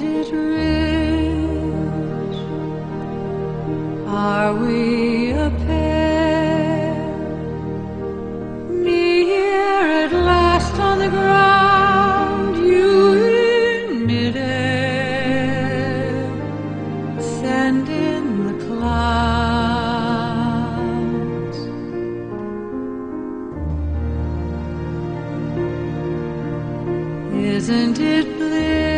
it rich? Are we a pair? Me here at last on the ground, you in midair. Send in the clouds. Isn't it bliss?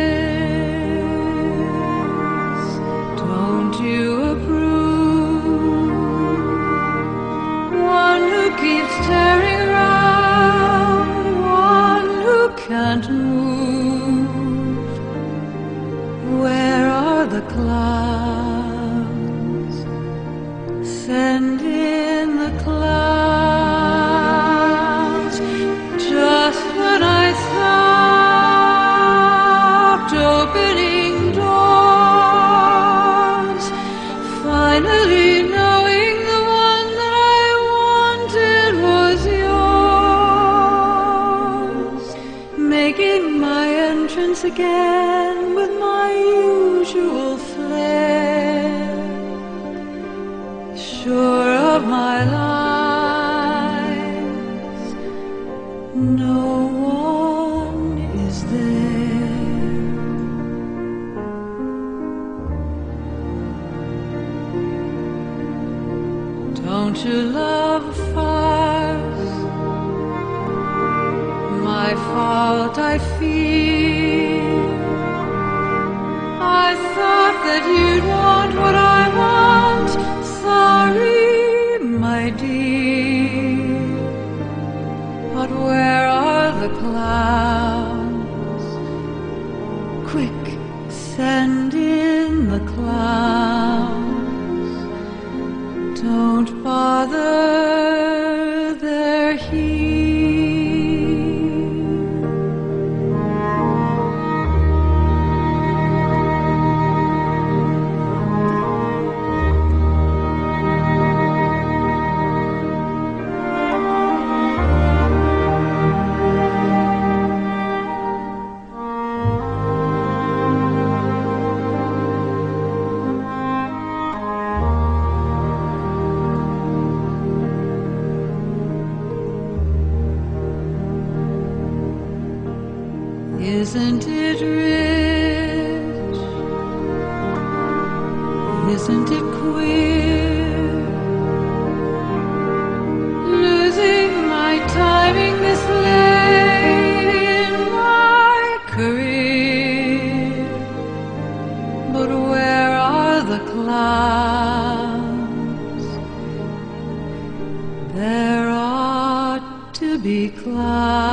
The clouds? Send in the clouds. Just when I stopped opening doors, finally knowing the one that I wanted was yours, making my entrance again usual flair sure of my lies, no one is there. Don't you love a farce? My fault, I fear. That you'd want what I want. Sorry, my dear. But where are the clouds? Quick, send in the clouds. Don't bother, Isn't it rich? Isn't it queer? Losing my timing this late in my career. But where are the clouds? There ought to be clouds.